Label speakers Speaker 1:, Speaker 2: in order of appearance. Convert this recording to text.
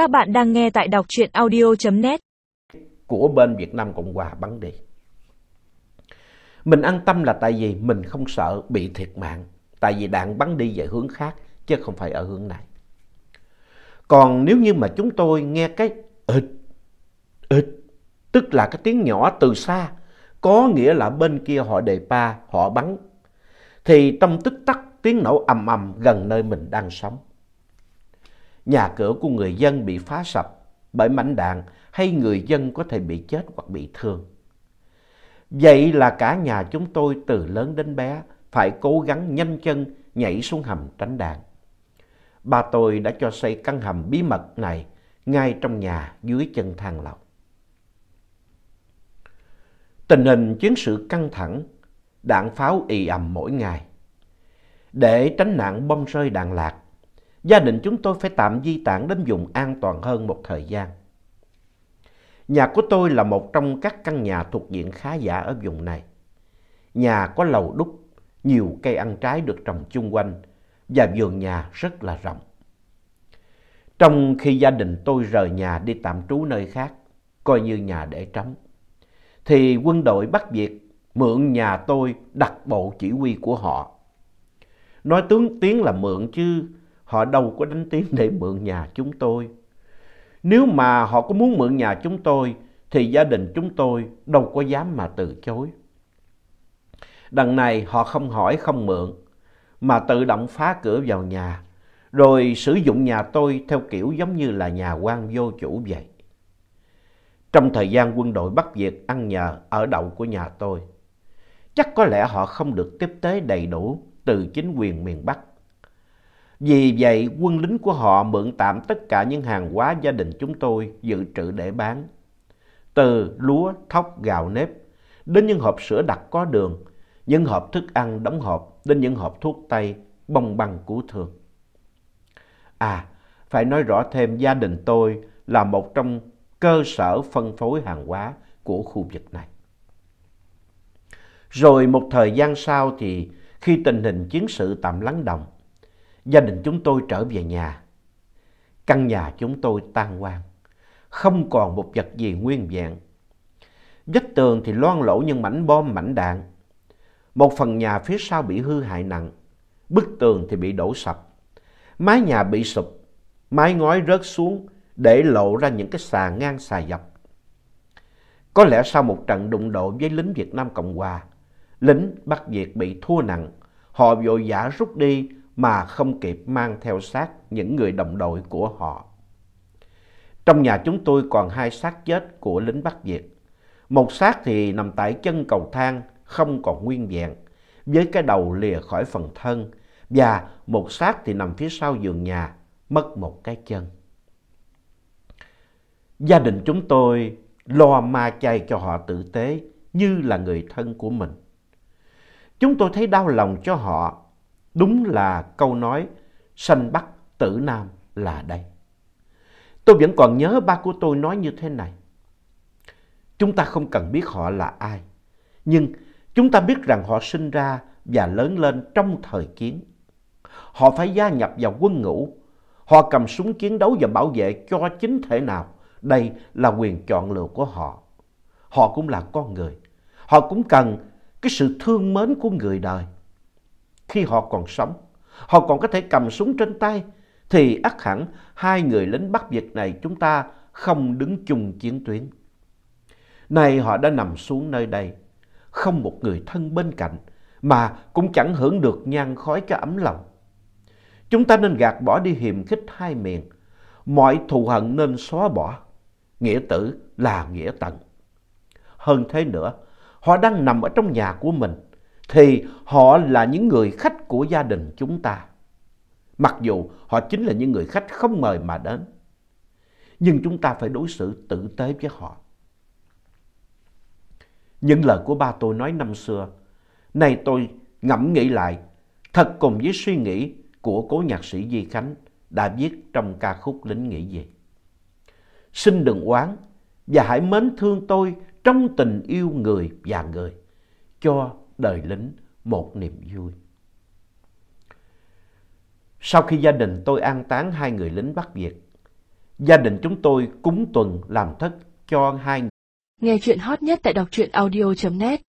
Speaker 1: Các bạn đang nghe tại đọc truyện audio.net
Speaker 2: của bên Việt Nam Cộng Hòa bắn đi. Mình an tâm là tại vì mình không sợ bị thiệt mạng, tại vì đạn bắn đi về hướng khác chứ không phải ở hướng này. Còn nếu như mà chúng tôi nghe cái ịt, ịt, tức là cái tiếng nhỏ từ xa, có nghĩa là bên kia họ đề pa, họ bắn, thì trong tức tắc tiếng nổ ầm ầm gần nơi mình đang sống. Nhà cửa của người dân bị phá sập bởi mảnh đạn hay người dân có thể bị chết hoặc bị thương. Vậy là cả nhà chúng tôi từ lớn đến bé phải cố gắng nhanh chân nhảy xuống hầm tránh đạn. Ba tôi đã cho xây căn hầm bí mật này ngay trong nhà dưới chân thang lầu. Tình hình chiến sự căng thẳng, đạn pháo ì ầm mỗi ngày. Để tránh nạn bom rơi đạn lạc, gia đình chúng tôi phải tạm di tản đến vùng an toàn hơn một thời gian. Nhà của tôi là một trong các căn nhà thuộc diện khá giả ở vùng này. Nhà có lầu đúc, nhiều cây ăn trái được trồng chung quanh và vườn nhà rất là rộng. Trong khi gia đình tôi rời nhà đi tạm trú nơi khác, coi như nhà để trống, thì quân đội Bắc Việt mượn nhà tôi đặt bộ chỉ huy của họ. Nói tướng tiếng là mượn chứ họ đâu có đánh tiếng để mượn nhà chúng tôi. Nếu mà họ có muốn mượn nhà chúng tôi thì gia đình chúng tôi đâu có dám mà từ chối. Đằng này họ không hỏi không mượn mà tự động phá cửa vào nhà rồi sử dụng nhà tôi theo kiểu giống như là nhà quan vô chủ vậy. Trong thời gian quân đội Bắc Việt ăn nhờ ở đậu của nhà tôi, chắc có lẽ họ không được tiếp tế đầy đủ từ chính quyền miền Bắc. Vì vậy, quân lính của họ mượn tạm tất cả những hàng hóa gia đình chúng tôi dự trữ để bán. Từ lúa, thóc, gạo nếp, đến những hộp sữa đặc có đường, những hộp thức ăn đóng hộp, đến những hộp thuốc tây, bông băng cứu thương. À, phải nói rõ thêm gia đình tôi là một trong cơ sở phân phối hàng hóa của khu vực này. Rồi một thời gian sau thì khi tình hình chiến sự tạm lắng động, gia đình chúng tôi trở về nhà. Căn nhà chúng tôi tan hoang, không còn một vật gì nguyên vẹn. Vách tường thì loang lỗ những mảnh bom mảnh đạn. Một phần nhà phía sau bị hư hại nặng, bức tường thì bị đổ sập. Mái nhà bị sụp, mái ngói rớt xuống để lộ ra những cái xà ngang xà dọc. Có lẽ sau một trận đụng độ với lính Việt Nam Cộng Hòa, lính Bắc Việt bị thua nặng, họ vội vã rút đi mà không kịp mang theo xác những người đồng đội của họ. Trong nhà chúng tôi còn hai xác chết của lính Bắc Việt. Một xác thì nằm tại chân cầu thang không còn nguyên vẹn, với cái đầu lìa khỏi phần thân, và một xác thì nằm phía sau giường nhà, mất một cái chân. Gia đình chúng tôi lo ma chay cho họ tử tế như là người thân của mình. Chúng tôi thấy đau lòng cho họ, đúng là câu nói sanh Bắc tử Nam là đây. Tôi vẫn còn nhớ ba của tôi nói như thế này. Chúng ta không cần biết họ là ai, nhưng chúng ta biết rằng họ sinh ra và lớn lên trong thời chiến. Họ phải gia nhập vào quân ngũ, họ cầm súng chiến đấu và bảo vệ cho chính thể nào. Đây là quyền chọn lựa của họ. Họ cũng là con người. Họ cũng cần cái sự thương mến của người đời. Khi họ còn sống, họ còn có thể cầm súng trên tay, thì ắt hẳn hai người lính Bắc Việt này chúng ta không đứng chung chiến tuyến. Nay họ đã nằm xuống nơi đây, không một người thân bên cạnh, mà cũng chẳng hưởng được nhan khói cái ấm lòng. Chúng ta nên gạt bỏ đi hiềm khích hai miền, mọi thù hận nên xóa bỏ, nghĩa tử là nghĩa tận. Hơn thế nữa, họ đang nằm ở trong nhà của mình, thì họ là những người khách của gia đình chúng ta. Mặc dù họ chính là những người khách không mời mà đến. Nhưng chúng ta phải đối xử tử tế với họ. Những lời của ba tôi nói năm xưa, nay tôi ngẫm nghĩ lại, thật cùng với suy nghĩ của cố nhạc sĩ Di Khánh đã viết trong ca khúc Lính Nghĩ Gì. Xin đừng oán và hãy mến thương tôi trong tình yêu người và người, cho đời lính một niềm vui. Sau khi gia đình tôi an táng hai người lính Bắc Việt, Gia đình chúng tôi cúng tuần làm thất cho hai
Speaker 3: Nghe chuyện hot nhất tại đọc truyện audio.net